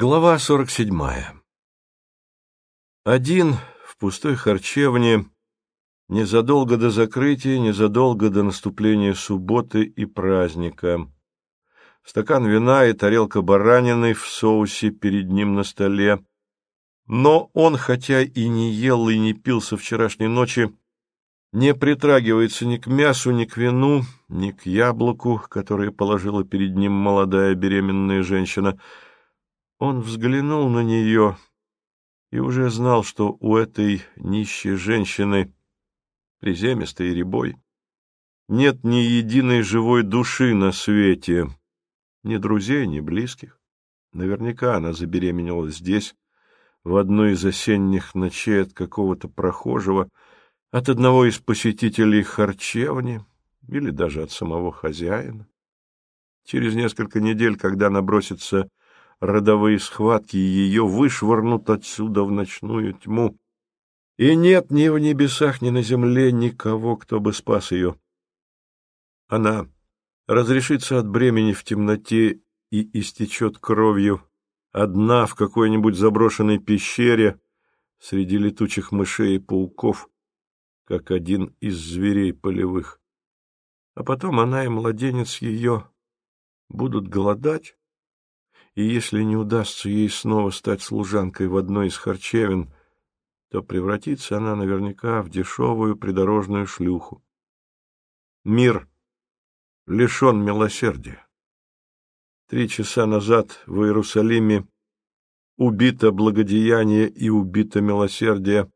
Глава сорок седьмая Один в пустой харчевне незадолго до закрытия, незадолго до наступления субботы и праздника. Стакан вина и тарелка баранины в соусе перед ним на столе. Но он, хотя и не ел и не пил со вчерашней ночи, не притрагивается ни к мясу, ни к вину, ни к яблоку, которое положила перед ним молодая беременная женщина — он взглянул на нее и уже знал, что у этой нищей женщины, приземистой и рябой, нет ни единой живой души на свете, ни друзей, ни близких. Наверняка она забеременела здесь, в одной из осенних ночей от какого-то прохожего, от одного из посетителей харчевни или даже от самого хозяина. Через несколько недель, когда она бросится родовые схватки ее вышвырнут отсюда в ночную тьму. И нет ни в небесах, ни на земле никого, кто бы спас ее. Она разрешится от бремени в темноте и истечет кровью, одна в какой-нибудь заброшенной пещере среди летучих мышей и пауков, как один из зверей полевых. А потом она и младенец ее будут голодать, и если не удастся ей снова стать служанкой в одной из харчевин, то превратится она наверняка в дешевую придорожную шлюху. Мир лишен милосердия. Три часа назад в Иерусалиме убито благодеяние и убито милосердие,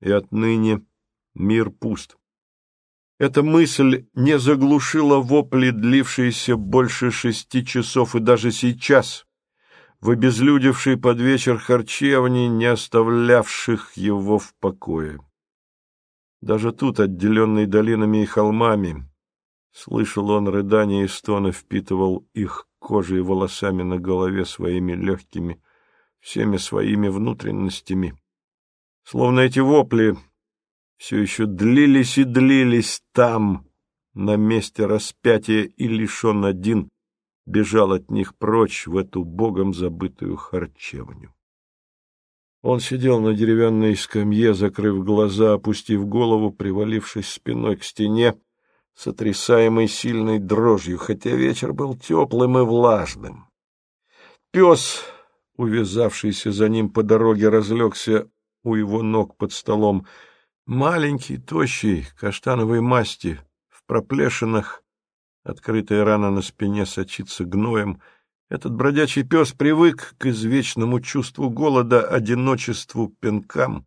и отныне мир пуст. Эта мысль не заглушила вопли, длившиеся больше шести часов, и даже сейчас в обезлюдевшей под вечер харчевни, не оставлявших его в покое. Даже тут, отделенный долинами и холмами, слышал он рыдания и стоны, впитывал их кожей и волосами на голове своими легкими, всеми своими внутренностями. Словно эти вопли все еще длились и длились там, на месте распятия, и лишь он один бежал от них прочь в эту богом забытую харчевню. Он сидел на деревянной скамье, закрыв глаза, опустив голову, привалившись спиной к стене, сотрясаемой сильной дрожью, хотя вечер был теплым и влажным. Пес, увязавшийся за ним по дороге, разлегся у его ног под столом. Маленький, тощий, каштановой масти, в проплешинах, Открытая рана на спине сочится гноем. Этот бродячий пес привык к извечному чувству голода, одиночеству, пинкам.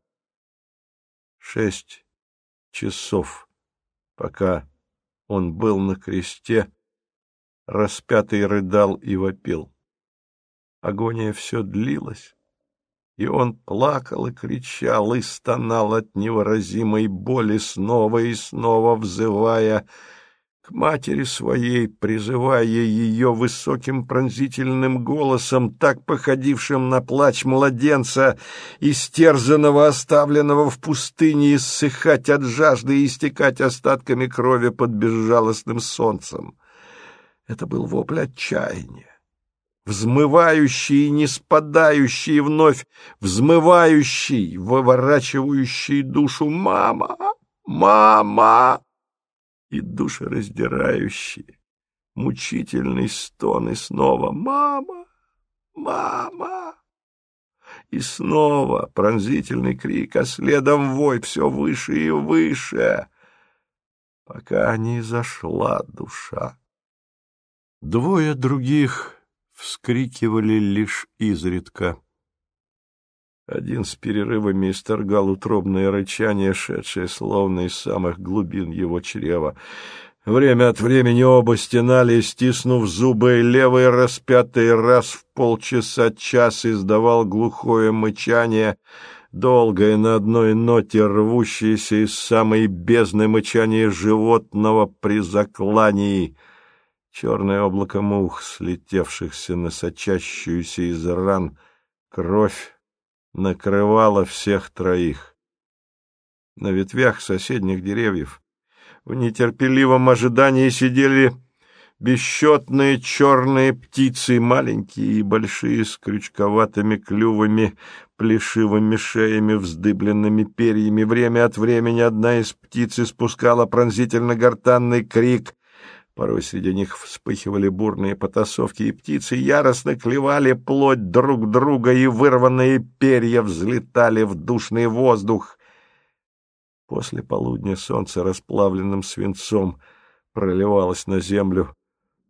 Шесть часов, пока он был на кресте, распятый рыдал и вопил. Агония все длилась, и он плакал и кричал, и стонал от невыразимой боли, снова и снова взывая — к матери своей, призывая ее высоким пронзительным голосом, так походившим на плач младенца, истерзанного, оставленного в пустыне, иссыхать от жажды и истекать остатками крови под безжалостным солнцем. Это был вопль отчаяния, взмывающий и не спадающий, вновь взмывающий, выворачивающий душу «Мама! Мама!» И душераздирающие, мучительный стон, и снова «Мама! Мама!» И снова пронзительный крик, а следом вой все выше и выше, пока не зашла душа. Двое других вскрикивали лишь изредка. Один с перерывами исторгал утробное рычание, шедшее словно из самых глубин его чрева. Время от времени оба стенали, стиснув зубы, и левый распятый раз в полчаса час издавал глухое мычание, долгое на одной ноте, рвущееся из самой бездны мычание животного при заклании. Черное облако мух, слетевшихся на сочащуюся из ран кровь, накрывала всех троих. На ветвях соседних деревьев в нетерпеливом ожидании сидели Бесчетные черные птицы, маленькие и большие, с крючковатыми клювами, плешивыми шеями, вздыбленными перьями. Время от времени одна из птиц испускала пронзительно-гортанный крик. Порой среди них вспыхивали бурные потасовки, и птицы яростно клевали плоть друг друга, и вырванные перья взлетали в душный воздух. После полудня солнце расплавленным свинцом проливалось на землю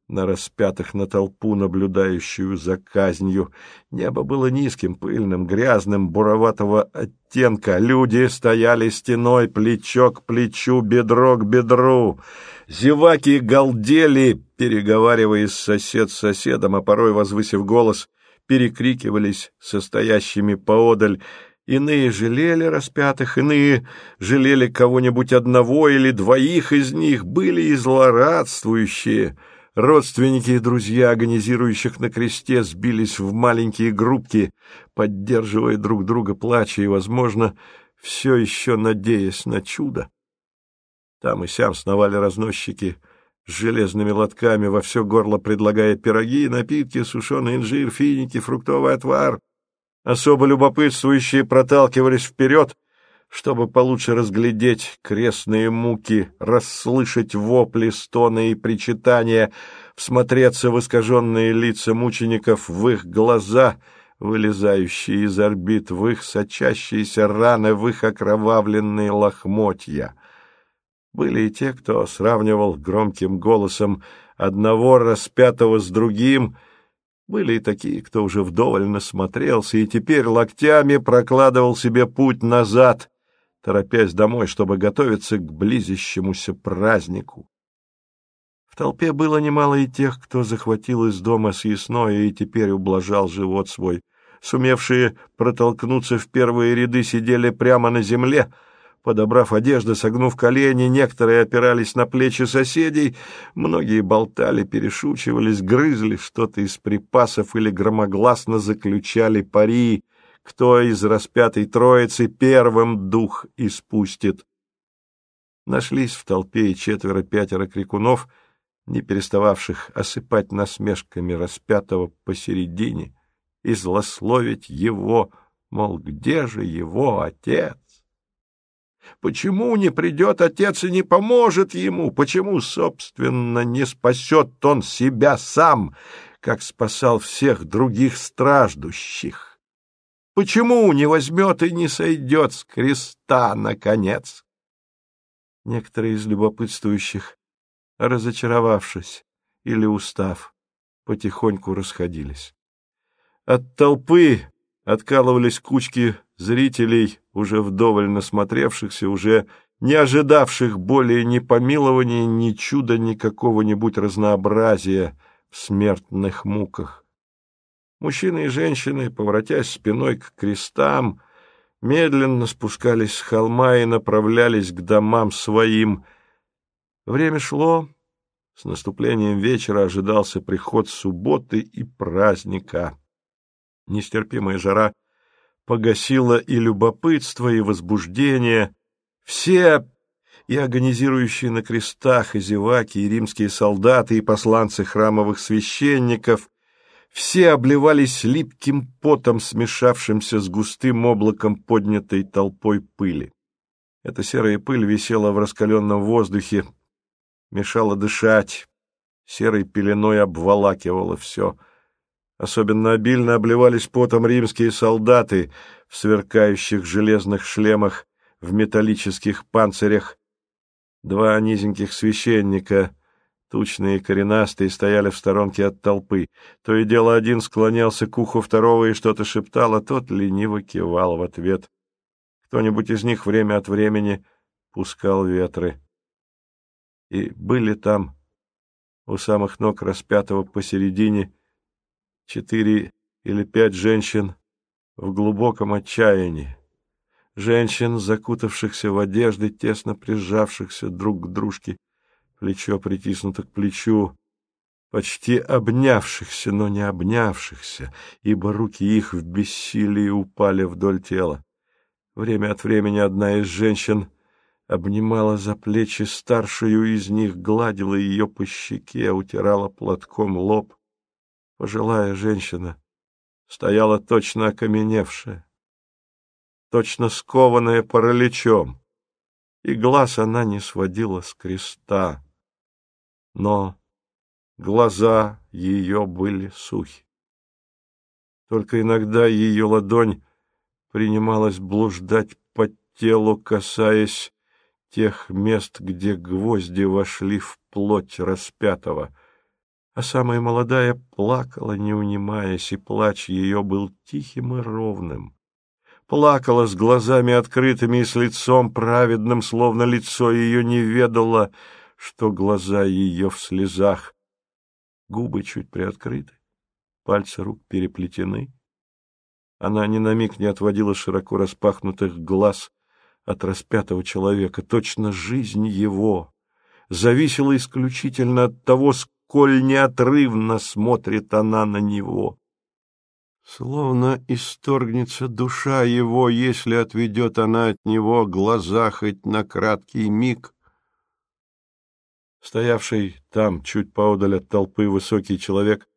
на распятых на толпу, наблюдающую за казнью. Небо было низким, пыльным, грязным, буроватого оттенка. Люди стояли стеной, плечо к плечу, бедро к бедру. Зеваки галдели, переговариваясь сосед с соседом, а порой, возвысив голос, перекрикивались состоящими поодаль. Иные жалели распятых, иные жалели кого-нибудь одного или двоих из них, были и злорадствующие — Родственники и друзья, агонизирующих на кресте, сбились в маленькие группки, поддерживая друг друга, плача и, возможно, все еще надеясь на чудо. Там и сям сновали разносчики с железными лотками, во все горло предлагая пироги, напитки, сушеный инжир, финики, фруктовый отвар. Особо любопытствующие проталкивались вперед, чтобы получше разглядеть крестные муки, расслышать вопли, стоны и причитания, всмотреться в искаженные лица мучеников, в их глаза, вылезающие из орбит, в их сочащиеся раны, в их окровавленные лохмотья. Были и те, кто сравнивал громким голосом одного распятого с другим, были и такие, кто уже вдоволь насмотрелся и теперь локтями прокладывал себе путь назад, торопясь домой, чтобы готовиться к близящемуся празднику. В толпе было немало и тех, кто захватил из дома съестное и теперь ублажал живот свой. Сумевшие протолкнуться в первые ряды сидели прямо на земле, подобрав одежду, согнув колени, некоторые опирались на плечи соседей, многие болтали, перешучивались, грызли что-то из припасов или громогласно заключали пари, кто из распятой троицы первым дух испустит. Нашлись в толпе и четверо-пятеро крикунов, не перестававших осыпать насмешками распятого посередине и злословить его, мол, где же его отец? Почему не придет отец и не поможет ему? Почему, собственно, не спасет он себя сам, как спасал всех других страждущих? Почему не возьмет и не сойдет с креста, наконец? Некоторые из любопытствующих, разочаровавшись или устав, потихоньку расходились. От толпы откалывались кучки зрителей, уже вдоволь насмотревшихся, уже не ожидавших более ни помилования, ни чуда, ни какого-нибудь разнообразия в смертных муках. Мужчины и женщины, поворотясь спиной к крестам, медленно спускались с холма и направлялись к домам своим. Время шло, с наступлением вечера ожидался приход субботы и праздника. Нестерпимая жара погасила и любопытство, и возбуждение. Все, и агонизирующие на крестах, и зеваки, и римские солдаты, и посланцы храмовых священников, все обливались липким потом, смешавшимся с густым облаком поднятой толпой пыли. Эта серая пыль висела в раскаленном воздухе, мешала дышать, серой пеленой обволакивала все. Особенно обильно обливались потом римские солдаты в сверкающих железных шлемах, в металлических панцирях. Два низеньких священника — Тучные коренастые стояли в сторонке от толпы. То и дело один склонялся к уху второго и что-то шептал, а тот лениво кивал в ответ. Кто-нибудь из них время от времени пускал ветры. И были там, у самых ног распятого посередине, четыре или пять женщин в глубоком отчаянии. Женщин, закутавшихся в одежды, тесно прижавшихся друг к дружке, плечо притиснуто к плечу, почти обнявшихся, но не обнявшихся, ибо руки их в бессилии упали вдоль тела. Время от времени одна из женщин обнимала за плечи старшую из них, гладила ее по щеке, утирала платком лоб. Пожилая женщина стояла точно окаменевшая, точно скованная параличом, и глаз она не сводила с креста, но глаза ее были сухи. Только иногда ее ладонь принималась блуждать по телу, касаясь тех мест, где гвозди вошли в плоть распятого, а самая молодая плакала, не унимаясь, и плач ее был тихим и ровным. Плакала с глазами открытыми и с лицом праведным, словно лицо ее не ведало, что глаза ее в слезах. Губы чуть приоткрыты, пальцы рук переплетены. Она ни на миг не отводила широко распахнутых глаз от распятого человека. Точно жизнь его зависела исключительно от того, сколь неотрывно смотрит она на него. Словно исторгнется душа его, если отведет она от него глаза хоть на краткий миг. Стоявший там, чуть поодаль от толпы, высокий человек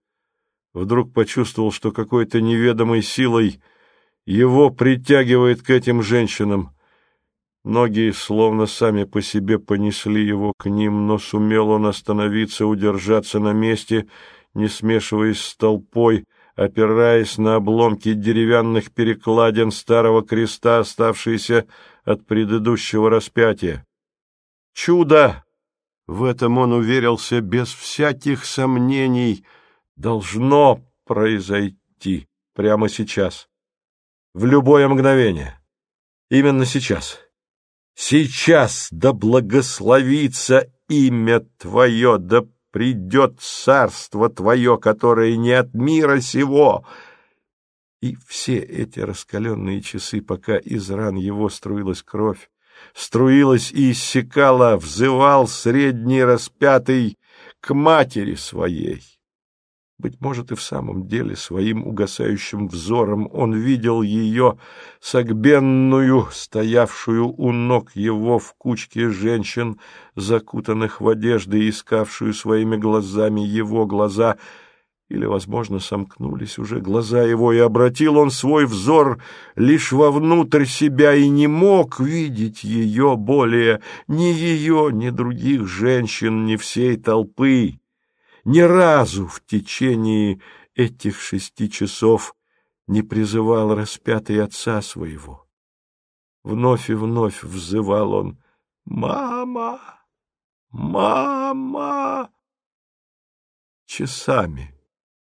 вдруг почувствовал, что какой-то неведомой силой его притягивает к этим женщинам. Ноги словно сами по себе понесли его к ним, но сумел он остановиться, удержаться на месте, не смешиваясь с толпой, опираясь на обломки деревянных перекладин старого креста, оставшиеся от предыдущего распятия. Чудо! В этом он уверился без всяких сомнений — должно произойти прямо сейчас, в любое мгновение, именно сейчас. Сейчас да благословится имя Твое, да придет царство Твое, которое не от мира сего. И все эти раскаленные часы, пока из ран его струилась кровь, струилась и иссякала, взывал средний распятый к матери своей. Быть может, и в самом деле своим угасающим взором он видел ее, согбенную, стоявшую у ног его в кучке женщин, закутанных в одежды, искавшую своими глазами его глаза, или, возможно, сомкнулись уже глаза его, и обратил он свой взор лишь вовнутрь себя и не мог видеть ее более, ни ее, ни других женщин, ни всей толпы ни разу в течение этих шести часов не призывал распятый отца своего. Вновь и вновь взывал он «Мама! Мама!» Часами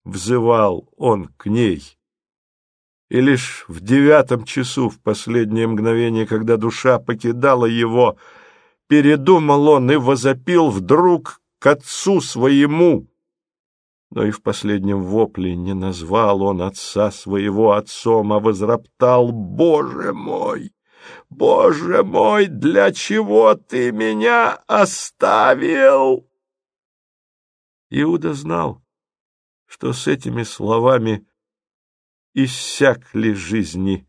взывал он к ней. И лишь в девятом часу, в последнее мгновение, когда душа покидала его, передумал он и возопил вдруг к отцу своему. Но и в последнем вопле не назвал он отца своего отцом, а возроптал «Боже мой! Боже мой, для чего ты меня оставил?» Иуда знал, что с этими словами иссякли жизни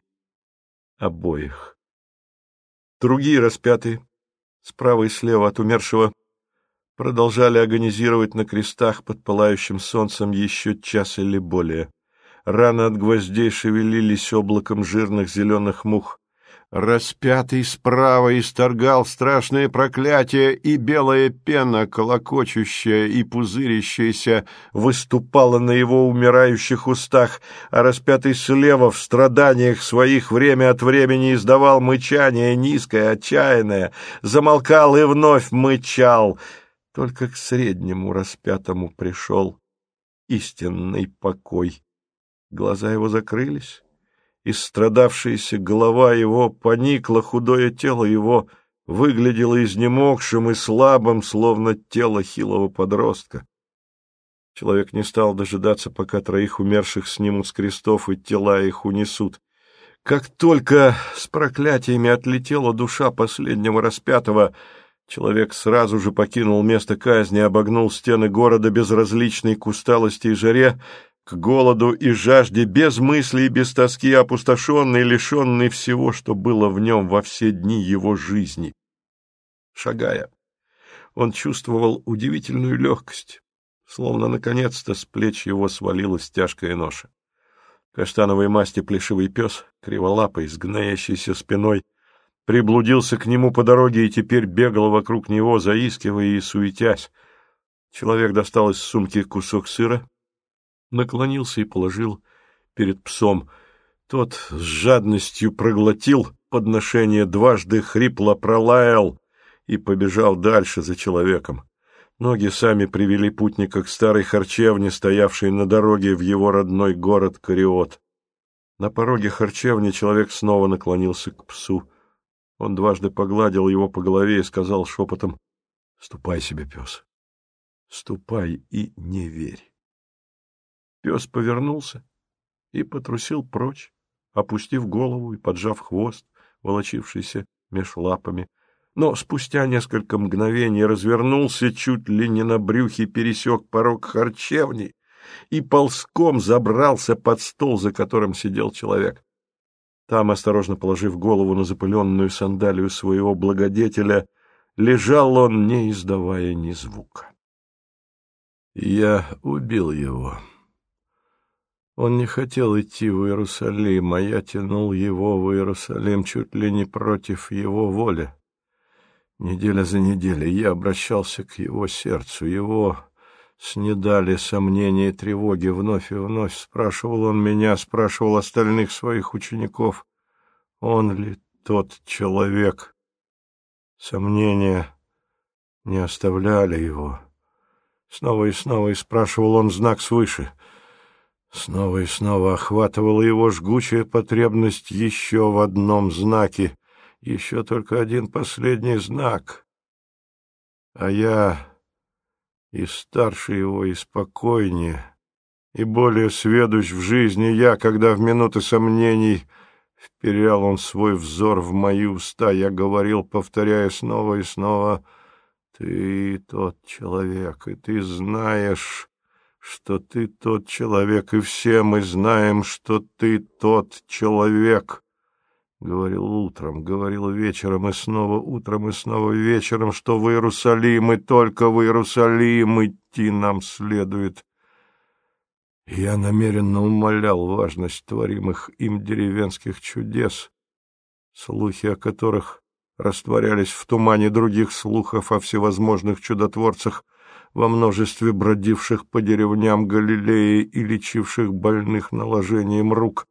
обоих. Другие распятые, справа и слева от умершего, продолжали агонизировать на крестах под пылающим солнцем еще час или более. Раны от гвоздей шевелились облаком жирных зеленых мух. Распятый справа исторгал страшное проклятие, и белая пена, колокочущая и пузырящаяся, выступала на его умирающих устах, а распятый слева в страданиях своих время от времени издавал мычание низкое, отчаянное, замолкал и вновь мычал — только к среднему распятому пришел истинный покой. Глаза его закрылись, и страдавшаяся голова его поникла, худое тело его выглядело изнемогшим и слабым, словно тело хилого подростка. Человек не стал дожидаться, пока троих умерших снимут с крестов и тела их унесут. Как только с проклятиями отлетела душа последнего распятого, Человек сразу же покинул место казни, обогнул стены города безразличной к усталости и жаре, к голоду и жажде, без мысли и без тоски, опустошенный, лишенный всего, что было в нем во все дни его жизни. шагая. Он чувствовал удивительную легкость, словно наконец-то с плеч его свалилась тяжкая ноша. Каштановой масти плешивый пес, криволапый, с гноящейся спиной, приблудился к нему по дороге и теперь бегал вокруг него, заискивая и суетясь. Человек достал из сумки кусок сыра, наклонился и положил перед псом. Тот с жадностью проглотил подношение, дважды хрипло пролаял и побежал дальше за человеком. Ноги сами привели путника к старой харчевне, стоявшей на дороге в его родной город Кариот. На пороге харчевни человек снова наклонился к псу. Он дважды погладил его по голове и сказал шепотом, «Ступай себе, пес, ступай и не верь». Пес повернулся и потрусил прочь, опустив голову и поджав хвост, волочившийся меж лапами, но спустя несколько мгновений развернулся чуть ли не на брюхе, пересек порог харчевни и ползком забрался под стол, за которым сидел человек. Там, осторожно положив голову на запыленную сандалию своего благодетеля, лежал он, не издавая ни звука. Я убил его. Он не хотел идти в Иерусалим, а я тянул его в Иерусалим чуть ли не против его воли. Неделя за неделей я обращался к его сердцу, его снедали сомнения и тревоги. Вновь и вновь спрашивал он меня, спрашивал остальных своих учеников, он ли тот человек. Сомнения не оставляли его. Снова и снова и спрашивал он знак свыше. Снова и снова охватывала его жгучая потребность еще в одном знаке — еще только один последний знак. А я и старше его, и спокойнее, и более сведущ в жизни я, когда в минуты сомнений вперял он свой взор в мои уста, я говорил, повторяя снова и снова, «Ты тот человек, и ты знаешь, что ты тот человек, и все мы знаем, что ты тот человек». Говорил утром, говорил вечером, и снова утром, и снова вечером, что в Иерусалим, и только в Иерусалим идти нам следует. Я намеренно умолял важность творимых им деревенских чудес, слухи о которых растворялись в тумане других слухов о всевозможных чудотворцах, во множестве бродивших по деревням Галилеи и лечивших больных наложением рук.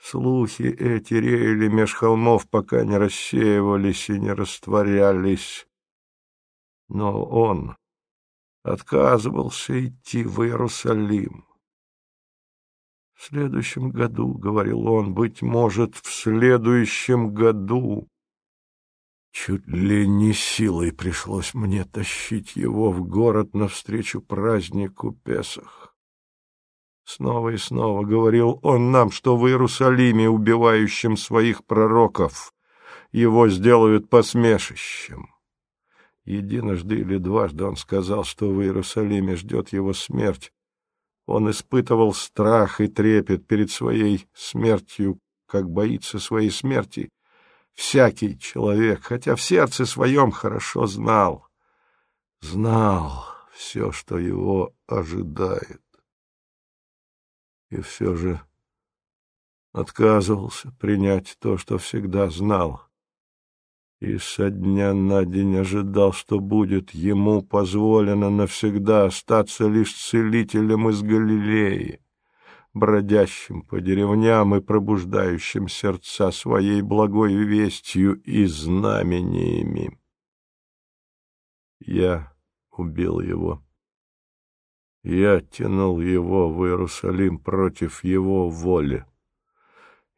Слухи эти реяли меж холмов, пока не рассеивались и не растворялись. Но он отказывался идти в Иерусалим. В следующем году, — говорил он, — быть может, в следующем году. Чуть ли не силой пришлось мне тащить его в город навстречу празднику Песах. Снова и снова говорил он нам, что в Иерусалиме, убивающем своих пророков, его сделают посмешищем. Единожды или дважды он сказал, что в Иерусалиме ждет его смерть. Он испытывал страх и трепет перед своей смертью, как боится своей смерти всякий человек, хотя в сердце своем хорошо знал, знал все, что его ожидает. И все же отказывался принять то, что всегда знал, и со дня на день ожидал, что будет ему позволено навсегда остаться лишь целителем из Галилеи, бродящим по деревням и пробуждающим сердца своей благой вестью и знамениями. Я убил его я тянул его в Иерусалим против его воли.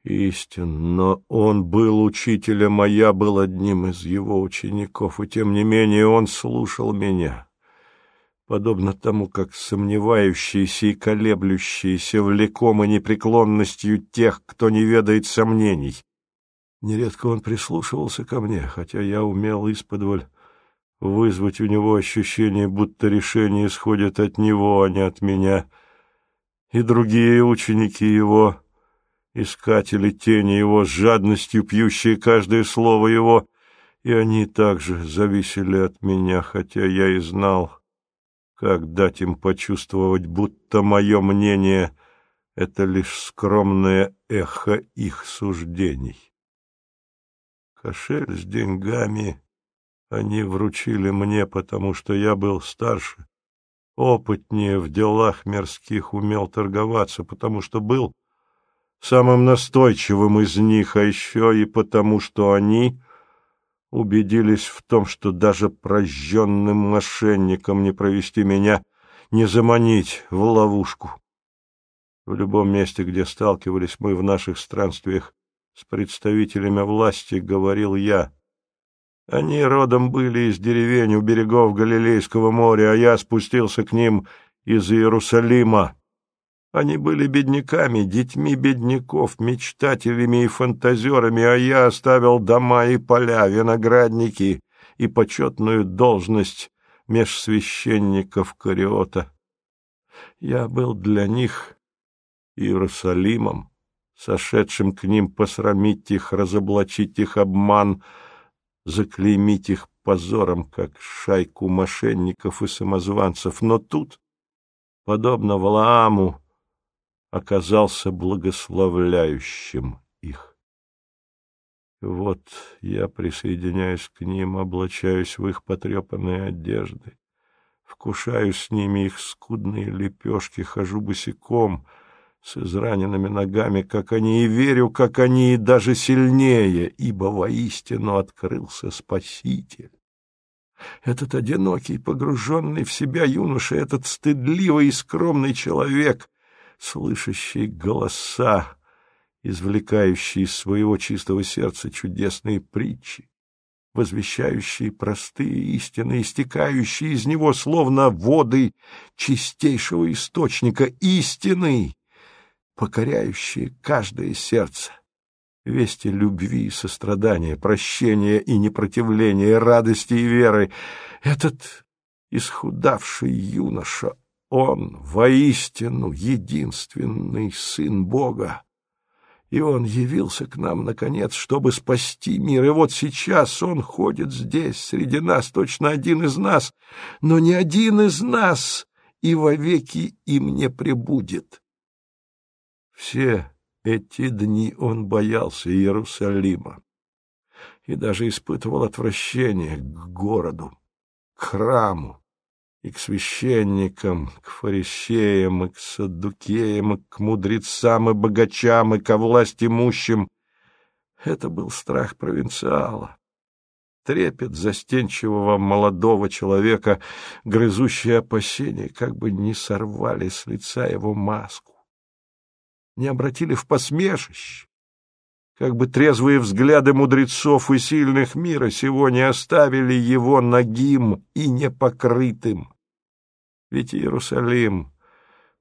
Истинно, он был учителем, а я был одним из его учеников, и тем не менее он слушал меня. Подобно тому, как сомневающиеся и колеблющиеся влекомы непреклонностью тех, кто не ведает сомнений. Нередко он прислушивался ко мне, хотя я умел исподволь вызвать у него ощущение, будто решение исходит от него, а не от меня. И другие ученики его, искатели тени его, с жадностью пьющие каждое слово его, и они также зависели от меня, хотя я и знал, как дать им почувствовать, будто мое мнение — это лишь скромное эхо их суждений. Кошель с деньгами они вручили мне, потому что я был старше, опытнее в делах мирских, умел торговаться, потому что был самым настойчивым из них, а еще и потому, что они убедились в том, что даже прожженным мошенникам не провести меня, не заманить в ловушку. В любом месте, где сталкивались мы в наших странствиях с представителями власти, говорил я. Они родом были из деревень у берегов Галилейского моря, а я спустился к ним из Иерусалима. Они были бедняками, детьми бедняков, мечтателями и фантазерами, а я оставил дома и поля, виноградники и почетную должность меж священников Кариота. Я был для них Иерусалимом, сошедшим к ним посрамить их, разоблачить их обман, заклеймить их позором, как шайку мошенников и самозванцев. Но тут, подобно Валааму, оказался благословляющим их. Вот я присоединяюсь к ним, облачаюсь в их потрепанные одежды, вкушаю с ними их скудные лепешки, хожу босиком с израненными ногами, как они, и верю, как они, и даже сильнее, ибо воистину открылся Спаситель. Этот одинокий, погруженный в себя юноша, этот стыдливый и скромный человек слышащий голоса, извлекающие из своего чистого сердца чудесные притчи, возвещающие простые истины, истекающие из него, словно воды чистейшего источника истины, покоряющие каждое сердце. Вести любви и сострадания, прощения и непротивления, радости и веры. Этот исхудавший юноша, он воистину единственный Сын Бога. И Он явился к нам, наконец, чтобы спасти мир. И вот сейчас Он ходит здесь, среди нас, точно один из нас, но не один из нас и вовеки им не пребудет. Все эти дни Он боялся Иерусалима и даже испытывал отвращение к городу, к храму, и к священникам, к фарисеям, и к саддукеям, и к мудрецам, и богачам, и ко власть имущим. Это был страх провинциала, трепет застенчивого молодого человека, грызущие опасения, как бы не сорвали с лица его маску, не обратили в посмешище, как бы трезвые взгляды мудрецов и сильных мира сего не оставили его нагим и непокрытым. Ведь Иерусалим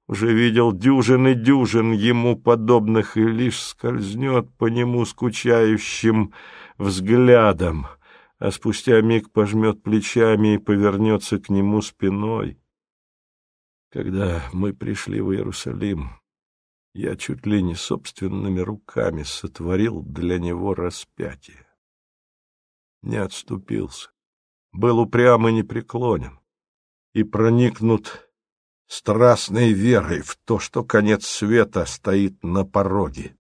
уже видел дюжин и дюжин ему подобных и лишь скользнет по нему скучающим взглядом, а спустя миг пожмет плечами и повернется к нему спиной. Когда мы пришли в Иерусалим, я чуть ли не собственными руками сотворил для него распятие. Не отступился, был упрям и непреклонен и проникнут страстной верой в то, что конец света стоит на пороге.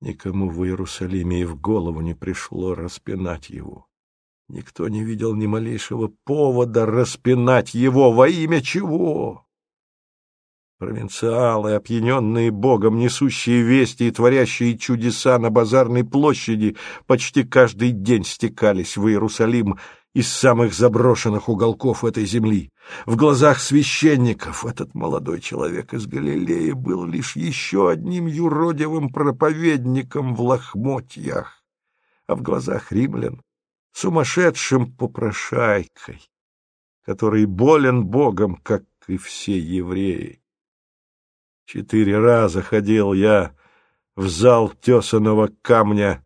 Никому в Иерусалиме и в голову не пришло распинать его. Никто не видел ни малейшего повода распинать его во имя чего. Провинциалы, опьяненные Богом, несущие вести и творящие чудеса на базарной площади, почти каждый день стекались в Иерусалим из самых заброшенных уголков этой земли. В глазах священников этот молодой человек из Галилеи был лишь еще одним юродивым проповедником в лохмотьях, а в глазах римлян — сумасшедшим попрошайкой, который болен Богом, как и все евреи. Четыре раза ходил я в зал тесаного камня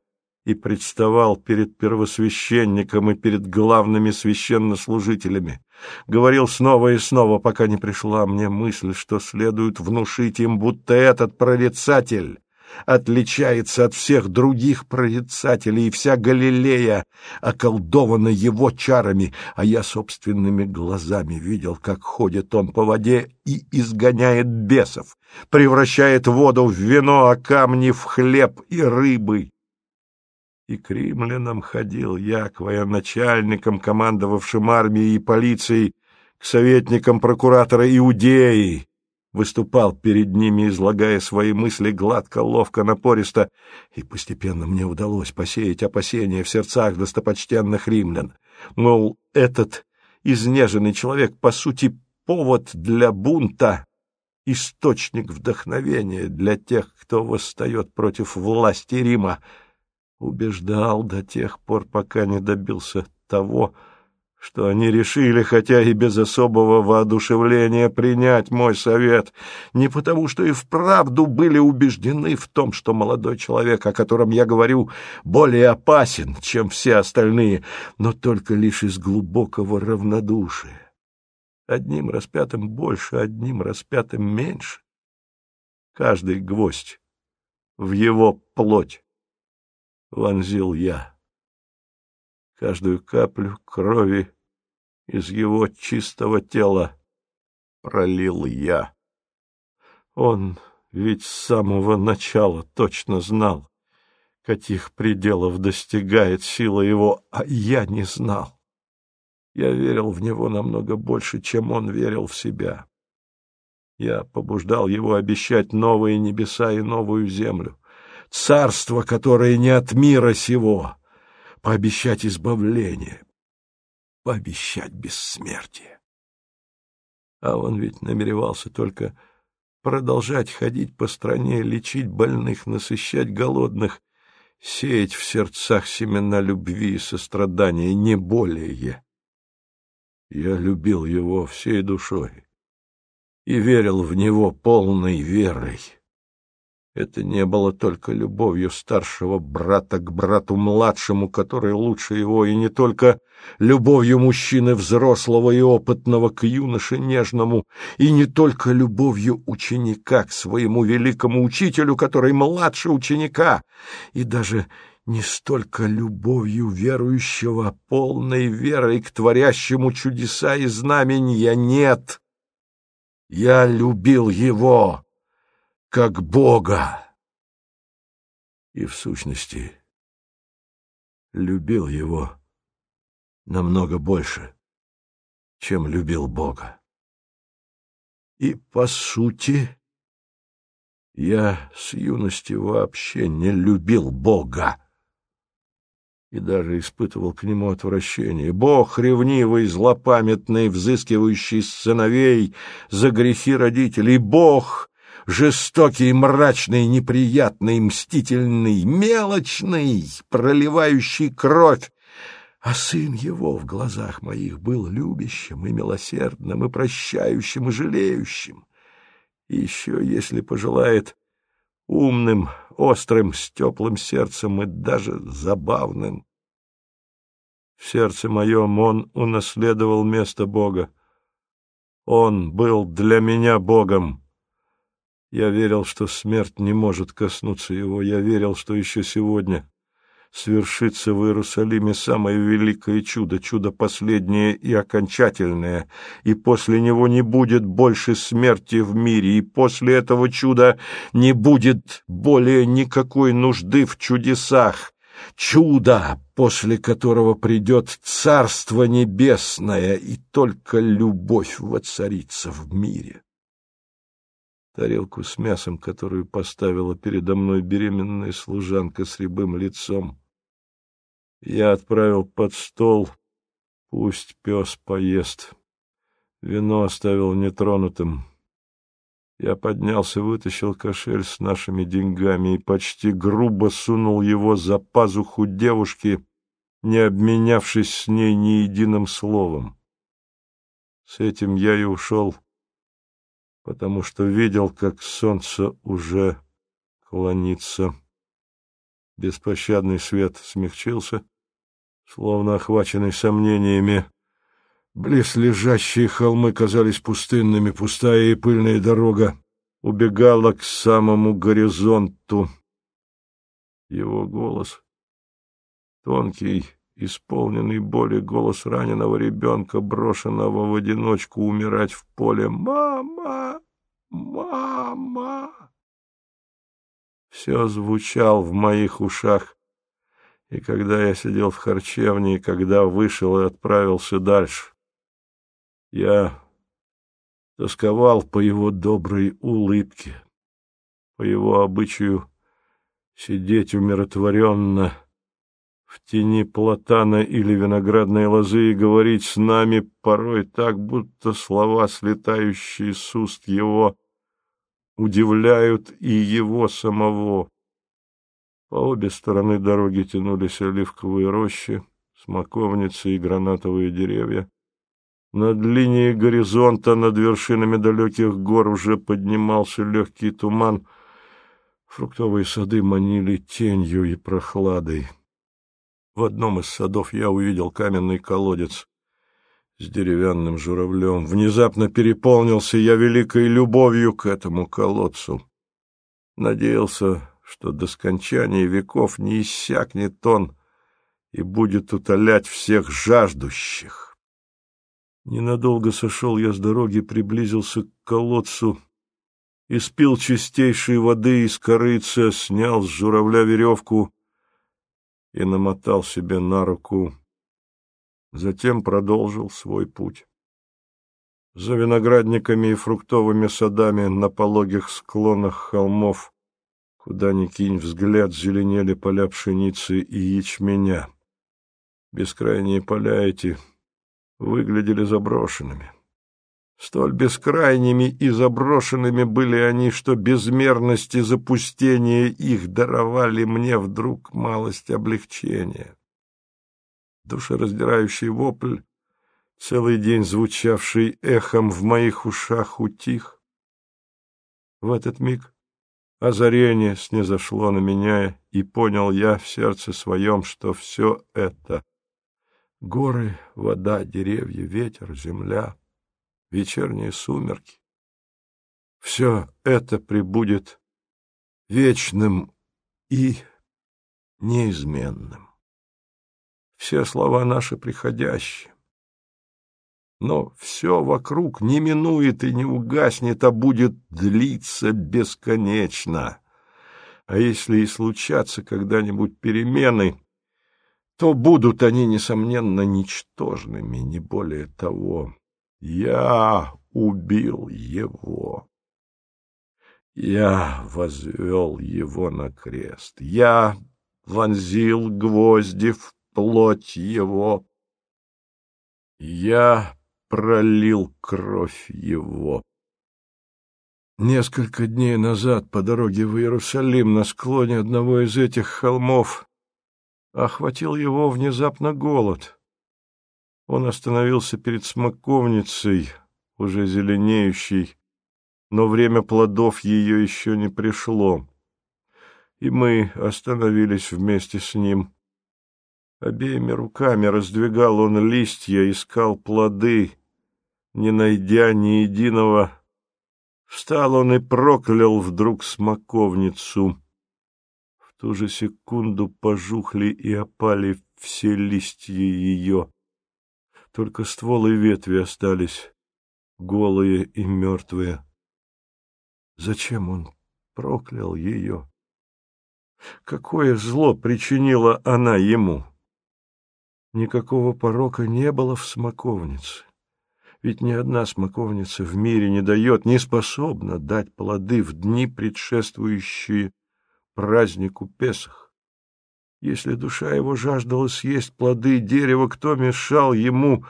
и представал перед первосвященником и перед главными священнослужителями. Говорил снова и снова, пока не пришла мне мысль, что следует внушить им, будто этот прорицатель отличается от всех других прорицателей, и вся Галилея околдована его чарами, а я собственными глазами видел, как ходит он по воде и изгоняет бесов, превращает воду в вино, а камни в хлеб и рыбы. И к римлянам ходил я, к военачальникам, командовавшим армией и полицией, к советникам прокуратора Иудеи, выступал перед ними, излагая свои мысли гладко, ловко, напористо, и постепенно мне удалось посеять опасения в сердцах достопочтенных римлян. Мол, этот изнеженный человек, по сути, повод для бунта, источник вдохновения для тех, кто восстает против власти Рима, убеждал до тех пор, пока не добился того, что они решили, хотя и без особого воодушевления, принять мой совет, не потому что и вправду были убеждены в том, что молодой человек, о котором я говорю, более опасен, чем все остальные, но только лишь из глубокого равнодушия. Одним распятым больше, одним распятым меньше. Каждый гвоздь в его плоть вонзил я. Каждую каплю крови из его чистого тела пролил я. Он ведь с самого начала точно знал, каких пределов достигает сила его, а я не знал. Я верил в него намного больше, чем он верил в себя. Я побуждал его обещать новые небеса и новую землю царство, которое не от мира сего, пообещать избавление, пообещать бессмертие. А он ведь намеревался только продолжать ходить по стране, лечить больных, насыщать голодных, сеять в сердцах семена любви и сострадания, не более. Я любил его всей душой и верил в него полной верой. Это не было только любовью старшего брата к брату младшему, который лучше его, и не только любовью мужчины взрослого и опытного к юноше нежному, и не только любовью ученика к своему великому учителю, который младше ученика, и даже не столько любовью верующего, полной верой к творящему чудеса и знамения, нет. Я любил его как Бога. И в сущности любил его намного больше, чем любил Бога. И, по сути, я с юности вообще не любил Бога и даже испытывал к нему отвращение. Бог ревнивый, злопамятный, взыскивающий сыновей за грехи родителей, Бог, жестокий, мрачный, неприятный, мстительный, мелочный, проливающий кровь, а сын его в глазах моих был любящим и милосердным, и прощающим, и жалеющим. И еще, если пожелает, умным, острым, с теплым сердцем и даже забавным. В сердце моем он унаследовал место Бога. Он был для меня Богом. Я верил, что смерть не может коснуться его. Я верил, что еще сегодня свершится в Иерусалиме самое великое чудо, чудо последнее и окончательное, и после него не будет больше смерти в мире, и после этого чуда не будет более никакой нужды в чудесах. Чудо, после которого придет Царство Небесное, и только любовь воцарится в мире тарелку с мясом, которую поставила передо мной беременная служанка с рябым лицом. Я отправил под стол, пусть пес поест. Вино оставил нетронутым. Я поднялся, вытащил кошель с нашими деньгами и почти грубо сунул его за пазуху девушки, не обменявшись с ней ни единым словом. С этим я и ушел потому что видел, как солнце уже клонится. Беспощадный свет смягчился, словно охваченный сомнениями. Близ лежащие холмы казались пустынными, пустая и пыльная дорога убегала к самому горизонту. его голос. Тонкий, исполненный боли голос раненого ребенка, брошенного в одиночку умирать в поле. «Мама! Мама!» Все звучал в моих ушах. И когда я сидел в харчевне, и когда вышел и отправился дальше, я тосковал по его доброй улыбке, по его обычаю сидеть умиротворенно в тени платана или виноградной лозы и говорить с нами порой так, будто слова, слетающие с уст его, удивляют и его самого. По обе стороны дороги тянулись оливковые рощи, смоковницы и гранатовые деревья. Над линией горизонта, над вершинами далеких гор уже поднимался легкий туман. Фруктовые сады манили тенью и прохладой. В одном из садов я увидел каменный колодец с деревянным журавлем. Внезапно переполнился я великой любовью к этому колодцу. Надеялся, что до скончания веков не иссякнет он и будет утолять всех жаждущих. Ненадолго сошел я с дороги, приблизился к колодцу, испил чистейшей воды из корыца, снял с журавля веревку и намотал себе на руку. Затем продолжил свой путь. За виноградниками и фруктовыми садами на пологих склонах холмов Куда ни кинь взгляд, зеленели поля пшеницы и ячменя. Бескрайние поля эти выглядели заброшенными. Столь бескрайними и заброшенными были они, что безмерность и запустение их даровали мне вдруг малость облегчения. Душераздирающий вопль, целый день звучавший эхом в моих ушах, утих. В этот миг Озарение снизошло на меня, и понял я в сердце своем, что все это — горы, вода, деревья, ветер, земля, вечерние сумерки — все это прибудет вечным и неизменным. Все слова наши приходящие, но все вокруг не минует и не угаснет, а будет длиться бесконечно. А если и случатся когда-нибудь перемены, то будут они, несомненно, ничтожными, не более того. Я убил его. Я возвел его на крест. Я вонзил гвозди в плоть его. Я пролил кровь его. Несколько дней назад по дороге в Иерусалим на склоне одного из этих холмов охватил его внезапно голод. Он остановился перед смоковницей, уже зеленеющей, но время плодов ее еще не пришло, и мы остановились вместе с ним. Обеими руками раздвигал он листья, искал плоды, не найдя ни единого, встал он и проклял вдруг смоковницу. В ту же секунду пожухли и опали все листья ее. Только стволы и ветви остались, голые и мертвые. Зачем он проклял ее? Какое зло причинила она ему? Никакого порока не было в смоковнице. Ведь ни одна смоковница в мире не дает, не способна дать плоды в дни, предшествующие празднику Песах. Если душа его жаждала съесть плоды дерева, кто мешал ему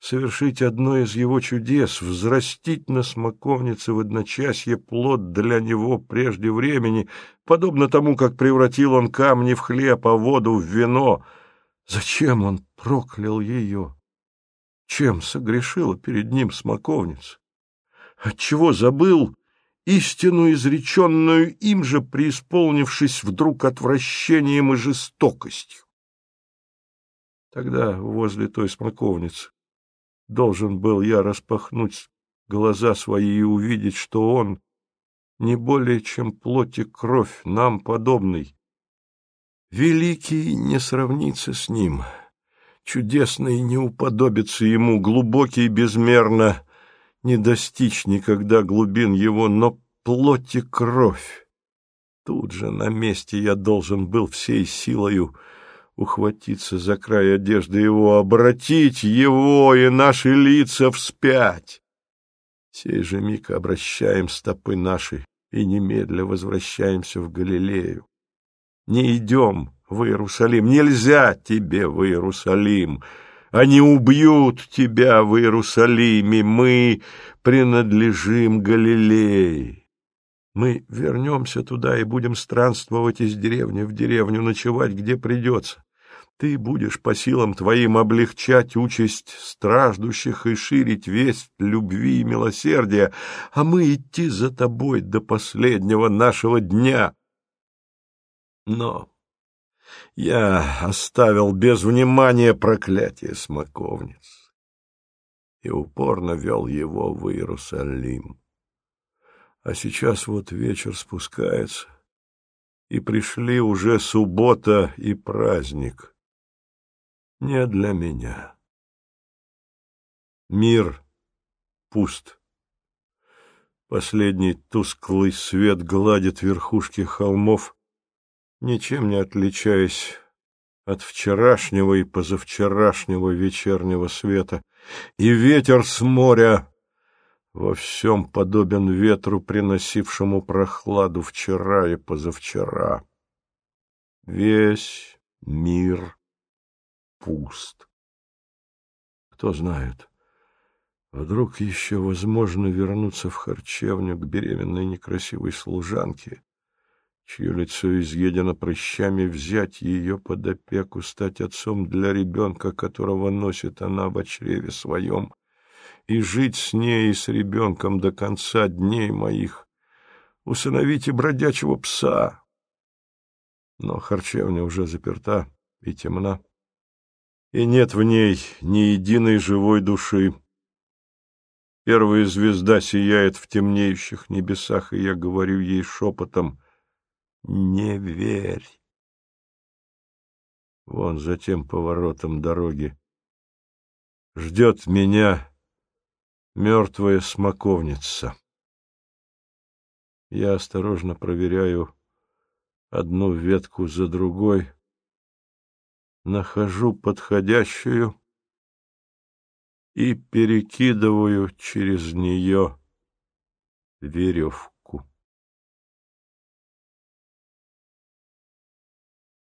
совершить одно из его чудес, взрастить на смоковнице в одночасье плод для него прежде времени, подобно тому, как превратил он камни в хлеб, а воду в вино? Зачем он проклял ее? Чем согрешила перед ним смоковница? Отчего забыл истину, изреченную им же, преисполнившись вдруг отвращением и жестокостью? Тогда возле той смоковницы должен был я распахнуть глаза свои и увидеть, что он не более чем плоть и кровь нам подобный, Великий не сравнится с ним, чудесный не уподобится ему, глубокий безмерно не достичь никогда глубин его, но плоть и кровь. Тут же на месте я должен был всей силою ухватиться за край одежды его, обратить его и наши лица вспять. Сей же миг обращаем стопы наши и немедля возвращаемся в Галилею. Не идем в Иерусалим, нельзя тебе в Иерусалим. Они убьют тебя в Иерусалиме, мы принадлежим Галилее. Мы вернемся туда и будем странствовать из деревни в деревню, ночевать где придется. Ты будешь по силам твоим облегчать участь страждущих и ширить весть любви и милосердия, а мы идти за тобой до последнего нашего дня. Но я оставил без внимания проклятие смоковниц и упорно вел его в Иерусалим. А сейчас вот вечер спускается, и пришли уже суббота и праздник. Не для меня. Мир пуст. Последний тусклый свет гладит верхушки холмов, ничем не отличаясь от вчерашнего и позавчерашнего вечернего света, и ветер с моря во всем подобен ветру, приносившему прохладу вчера и позавчера. Весь мир пуст. Кто знает, вдруг еще возможно вернуться в харчевню к беременной некрасивой служанке, чье лицо изъедено прыщами, взять ее под опеку, стать отцом для ребенка, которого носит она в чреве своем, и жить с ней и с ребенком до конца дней моих. Усыновите бродячего пса. Но харчевня уже заперта и темна, и нет в ней ни единой живой души. Первая звезда сияет в темнеющих небесах, и я говорю ей шепотом — не верь. Вон за тем поворотом дороги ждет меня мертвая смоковница. Я осторожно проверяю одну ветку за другой, нахожу подходящую и перекидываю через нее веревку.